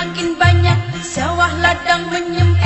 makin banyak. Sawah ladang menyempit